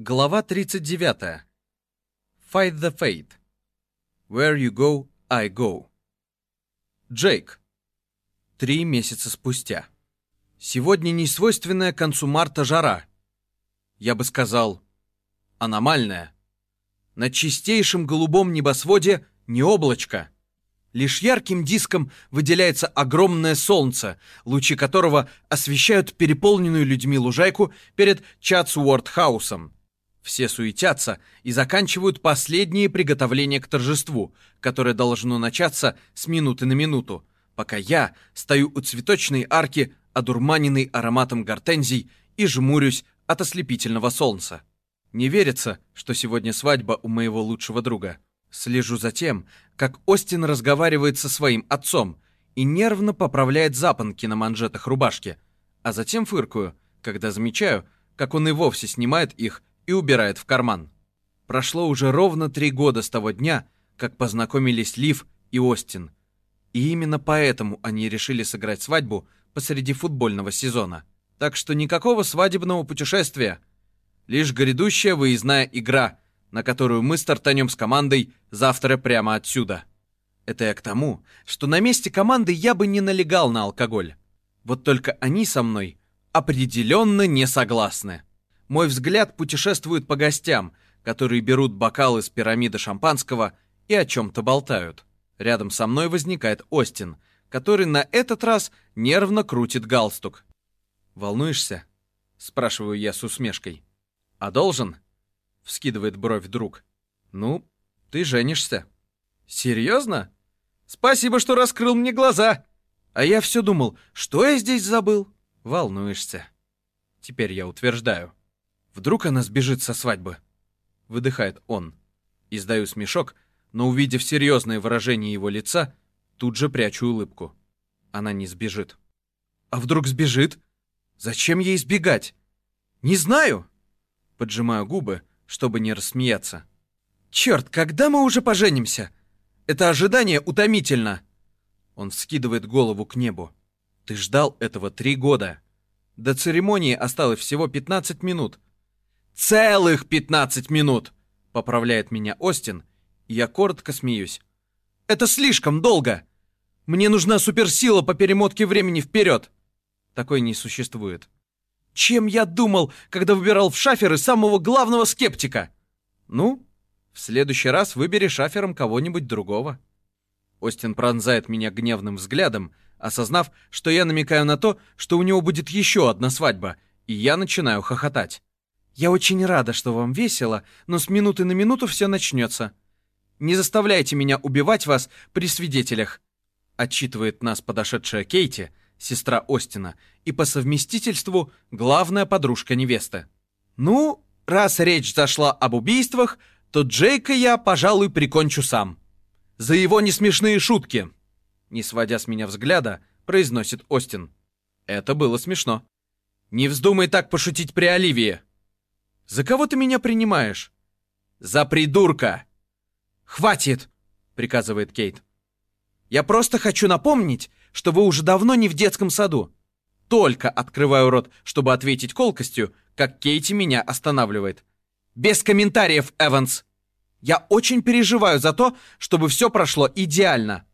Глава 39. Fight the Fate. Where you go, I go. Джейк. Три месяца спустя. Сегодня не свойственная концу марта жара. Я бы сказал, аномальная. На чистейшем голубом небосводе не облачко. Лишь ярким диском выделяется огромное солнце, лучи которого освещают переполненную людьми лужайку перед Чатсуорт-хаусом. Все суетятся и заканчивают последние приготовления к торжеству, которое должно начаться с минуты на минуту, пока я стою у цветочной арки, одурманенный ароматом гортензий, и жмурюсь от ослепительного солнца. Не верится, что сегодня свадьба у моего лучшего друга. Слежу за тем, как Остин разговаривает со своим отцом и нервно поправляет запонки на манжетах рубашки, а затем фыркаю, когда замечаю, как он и вовсе снимает их и убирает в карман. Прошло уже ровно три года с того дня, как познакомились Лив и Остин. И именно поэтому они решили сыграть свадьбу посреди футбольного сезона. Так что никакого свадебного путешествия. Лишь грядущая выездная игра, на которую мы стартанем с командой завтра прямо отсюда. Это я к тому, что на месте команды я бы не налегал на алкоголь. Вот только они со мной определенно не согласны. Мой взгляд путешествует по гостям, которые берут бокалы с пирамиды шампанского и о чем-то болтают. Рядом со мной возникает Остин, который на этот раз нервно крутит галстук. «Волнуешься?» — спрашиваю я с усмешкой. «А должен?» — вскидывает бровь друг. «Ну, ты женишься». «Серьезно? Спасибо, что раскрыл мне глаза!» А я все думал, что я здесь забыл? Волнуешься. Теперь я утверждаю. Вдруг она сбежит со свадьбы? Выдыхает он. Издаю смешок, но увидев серьезное выражение его лица, тут же прячу улыбку. Она не сбежит. А вдруг сбежит? Зачем ей сбегать? Не знаю. Поджимаю губы, чтобы не рассмеяться. Черт, когда мы уже поженимся? Это ожидание утомительно. Он вскидывает голову к небу. Ты ждал этого три года. До церемонии осталось всего 15 минут. «Целых 15 минут!» — поправляет меня Остин, и я коротко смеюсь. «Это слишком долго! Мне нужна суперсила по перемотке времени вперед!» Такой не существует. Чем я думал, когда выбирал в шаферы самого главного скептика? Ну, в следующий раз выбери шафером кого-нибудь другого. Остин пронзает меня гневным взглядом, осознав, что я намекаю на то, что у него будет еще одна свадьба, и я начинаю хохотать. Я очень рада, что вам весело, но с минуты на минуту все начнется. Не заставляйте меня убивать вас при свидетелях. Отчитывает нас подошедшая Кейти, сестра Остина, и по совместительству главная подружка невесты. Ну, раз речь зашла об убийствах, то Джейка я, пожалуй, прикончу сам. За его несмешные шутки. Не сводя с меня взгляда, произносит Остин. Это было смешно. Не вздумай так пошутить при Оливии. За кого ты меня принимаешь? За придурка. Хватит, приказывает Кейт. Я просто хочу напомнить, что вы уже давно не в детском саду. Только открываю рот, чтобы ответить колкостью, как Кейти меня останавливает. Без комментариев, Эванс. Я очень переживаю за то, чтобы все прошло идеально.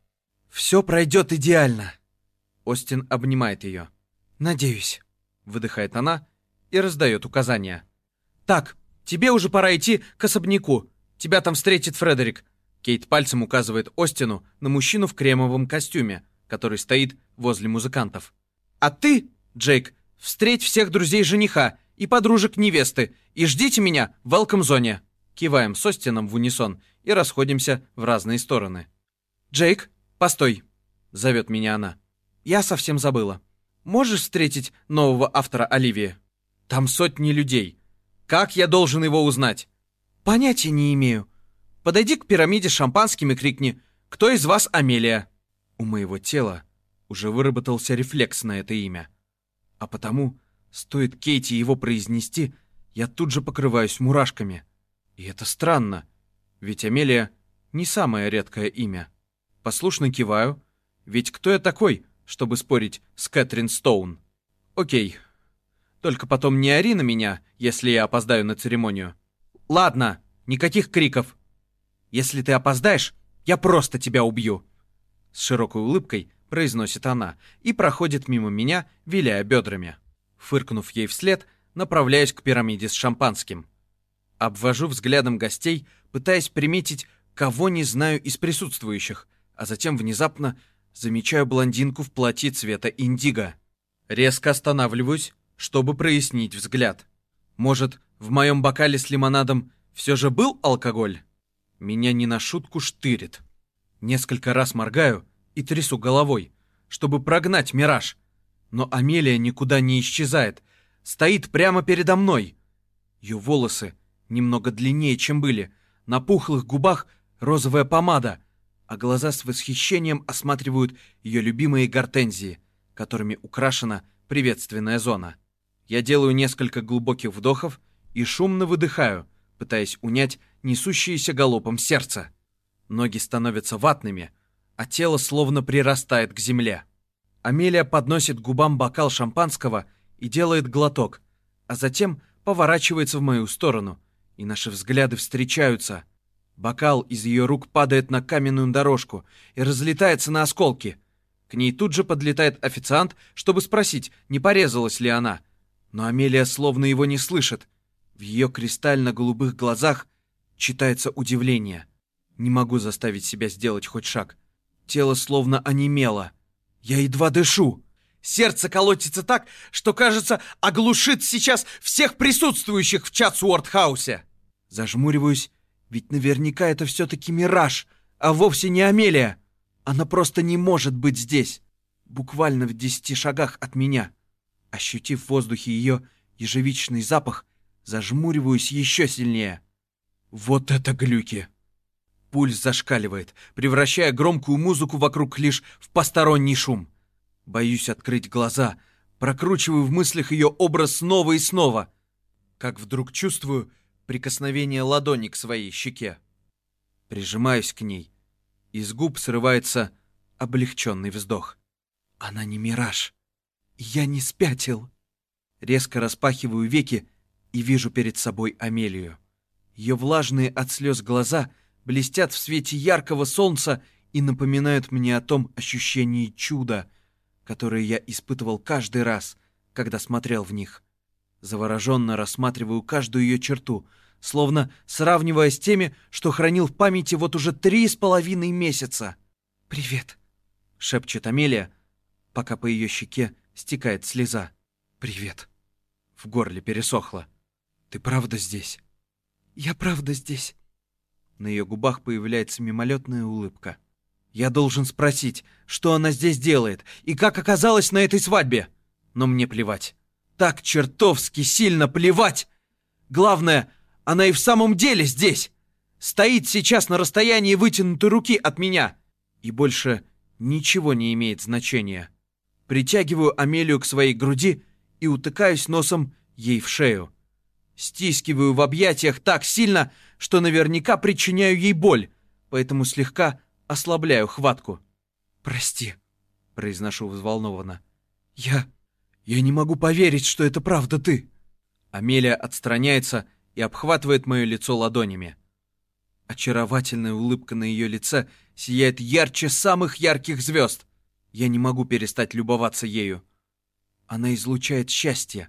Все пройдет идеально. Остин обнимает ее. Надеюсь, выдыхает она и раздает указания. «Так, тебе уже пора идти к особняку. Тебя там встретит Фредерик». Кейт пальцем указывает Остину на мужчину в кремовом костюме, который стоит возле музыкантов. «А ты, Джейк, встреть всех друзей жениха и подружек невесты и ждите меня в велком-зоне». Киваем с Остином в унисон и расходимся в разные стороны. «Джейк, постой!» — зовет меня она. «Я совсем забыла. Можешь встретить нового автора Оливии? Там сотни людей. Как я должен его узнать? Понятия не имею. Подойди к пирамиде с шампанским и крикни «Кто из вас Амелия?» У моего тела уже выработался рефлекс на это имя. А потому, стоит Кейти его произнести, я тут же покрываюсь мурашками. И это странно, ведь Амелия не самое редкое имя. Послушно киваю, ведь кто я такой, чтобы спорить с Кэтрин Стоун? Окей. Только потом не ори на меня, если я опоздаю на церемонию. Ладно, никаких криков. Если ты опоздаешь, я просто тебя убью. С широкой улыбкой произносит она и проходит мимо меня, виляя бедрами. Фыркнув ей вслед, направляюсь к пирамиде с шампанским. Обвожу взглядом гостей, пытаясь приметить, кого не знаю из присутствующих, а затем внезапно замечаю блондинку в платье цвета индиго. Резко останавливаюсь, чтобы прояснить взгляд. Может, в моем бокале с лимонадом все же был алкоголь? Меня не на шутку штырит. Несколько раз моргаю и трясу головой, чтобы прогнать мираж. Но Амелия никуда не исчезает, стоит прямо передо мной. Ее волосы немного длиннее, чем были, на пухлых губах розовая помада, а глаза с восхищением осматривают ее любимые гортензии, которыми украшена приветственная зона. Я делаю несколько глубоких вдохов и шумно выдыхаю, пытаясь унять несущееся галопом сердце. Ноги становятся ватными, а тело словно прирастает к земле. Амелия подносит губам бокал шампанского и делает глоток, а затем поворачивается в мою сторону, и наши взгляды встречаются. Бокал из ее рук падает на каменную дорожку и разлетается на осколки. К ней тут же подлетает официант, чтобы спросить, не порезалась ли она — но Амелия словно его не слышит. В ее кристально-голубых глазах читается удивление. Не могу заставить себя сделать хоть шаг. Тело словно онемело. Я едва дышу. Сердце колотится так, что, кажется, оглушит сейчас всех присутствующих в Чатсуордхаусе. Зажмуриваюсь, ведь наверняка это все-таки мираж, а вовсе не Амелия. Она просто не может быть здесь. Буквально в десяти шагах от меня. Ощутив в воздухе ее ежевичный запах, зажмуриваюсь еще сильнее. Вот это глюки! Пульс зашкаливает, превращая громкую музыку вокруг лишь в посторонний шум. Боюсь открыть глаза, прокручиваю в мыслях ее образ снова и снова, как вдруг чувствую прикосновение ладони к своей щеке. Прижимаюсь к ней. Из губ срывается облегченный вздох. Она не мираж. Я не спятил. Резко распахиваю веки и вижу перед собой Амелию. Ее влажные от слез глаза блестят в свете яркого солнца и напоминают мне о том ощущении чуда, которое я испытывал каждый раз, когда смотрел в них. Завороженно рассматриваю каждую ее черту, словно сравнивая с теми, что хранил в памяти вот уже три с половиной месяца. «Привет», — шепчет Амелия, пока по ее щеке стекает слеза. «Привет». В горле пересохло. «Ты правда здесь?» «Я правда здесь». На ее губах появляется мимолетная улыбка. «Я должен спросить, что она здесь делает и как оказалась на этой свадьбе?» Но мне плевать. Так чертовски сильно плевать! Главное, она и в самом деле здесь! Стоит сейчас на расстоянии вытянутой руки от меня! И больше ничего не имеет значения притягиваю Амелию к своей груди и утыкаюсь носом ей в шею. Стискиваю в объятиях так сильно, что наверняка причиняю ей боль, поэтому слегка ослабляю хватку. «Прости», — произношу взволнованно. «Я... я не могу поверить, что это правда ты». Амелия отстраняется и обхватывает мое лицо ладонями. Очаровательная улыбка на ее лице сияет ярче самых ярких звезд. Я не могу перестать любоваться ею. Она излучает счастье.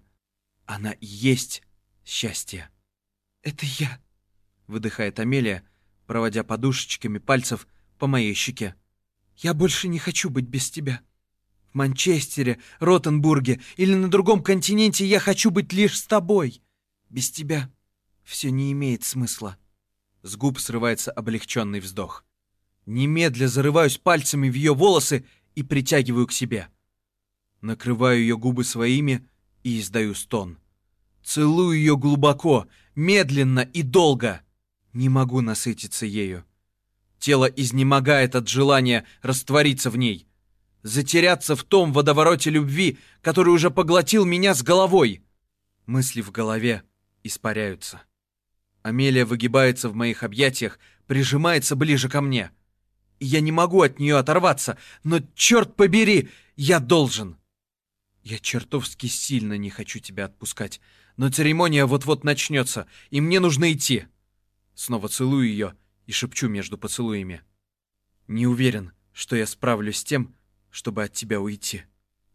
Она и есть счастье. «Это я», — выдыхает Амелия, проводя подушечками пальцев по моей щеке. «Я больше не хочу быть без тебя. В Манчестере, Ротенбурге или на другом континенте я хочу быть лишь с тобой. Без тебя все не имеет смысла». С губ срывается облегченный вздох. Немедля зарываюсь пальцами в ее волосы и притягиваю к себе. Накрываю ее губы своими и издаю стон. Целую ее глубоко, медленно и долго. Не могу насытиться ею. Тело изнемогает от желания раствориться в ней. Затеряться в том водовороте любви, который уже поглотил меня с головой. Мысли в голове испаряются. Амелия выгибается в моих объятиях, прижимается ближе ко мне — я не могу от нее оторваться, но, черт побери, я должен. Я чертовски сильно не хочу тебя отпускать, но церемония вот-вот начнется, и мне нужно идти. Снова целую ее и шепчу между поцелуями. Не уверен, что я справлюсь с тем, чтобы от тебя уйти.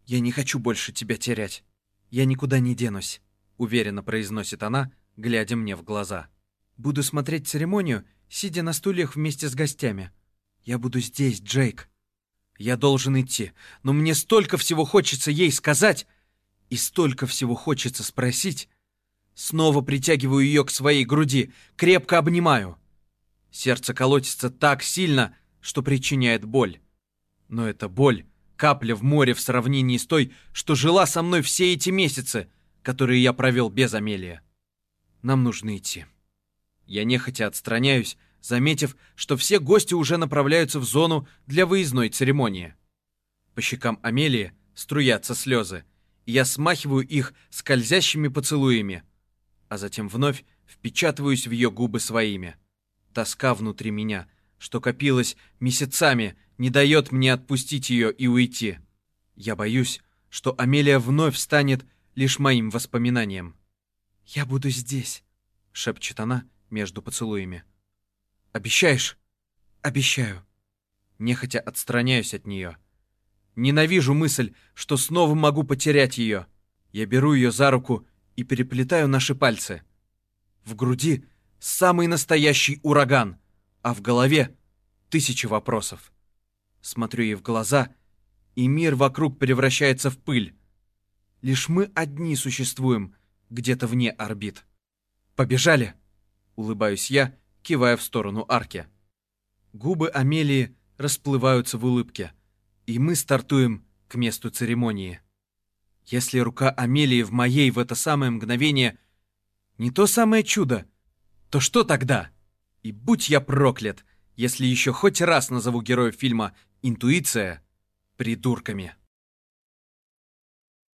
Я не хочу больше тебя терять. Я никуда не денусь, уверенно произносит она, глядя мне в глаза. Буду смотреть церемонию, сидя на стульях вместе с гостями. Я буду здесь, Джейк. Я должен идти, но мне столько всего хочется ей сказать и столько всего хочется спросить. Снова притягиваю ее к своей груди, крепко обнимаю. Сердце колотится так сильно, что причиняет боль. Но эта боль — капля в море в сравнении с той, что жила со мной все эти месяцы, которые я провел без Амелии. Нам нужно идти. Я нехотя отстраняюсь, заметив, что все гости уже направляются в зону для выездной церемонии. По щекам Амелии струятся слезы, и я смахиваю их скользящими поцелуями, а затем вновь впечатываюсь в ее губы своими. Тоска внутри меня, что копилась месяцами, не дает мне отпустить ее и уйти. Я боюсь, что Амелия вновь станет лишь моим воспоминанием. «Я буду здесь», — шепчет она между поцелуями. «Обещаешь?» «Обещаю». Нехотя отстраняюсь от нее. Ненавижу мысль, что снова могу потерять ее. Я беру ее за руку и переплетаю наши пальцы. В груди самый настоящий ураган, а в голове тысячи вопросов. Смотрю ей в глаза, и мир вокруг превращается в пыль. Лишь мы одни существуем где-то вне орбит. «Побежали!» — улыбаюсь я, кивая в сторону арки. Губы Амелии расплываются в улыбке, и мы стартуем к месту церемонии. Если рука Амелии в моей в это самое мгновение не то самое чудо, то что тогда? И будь я проклят, если еще хоть раз назову героев фильма «Интуиция» придурками.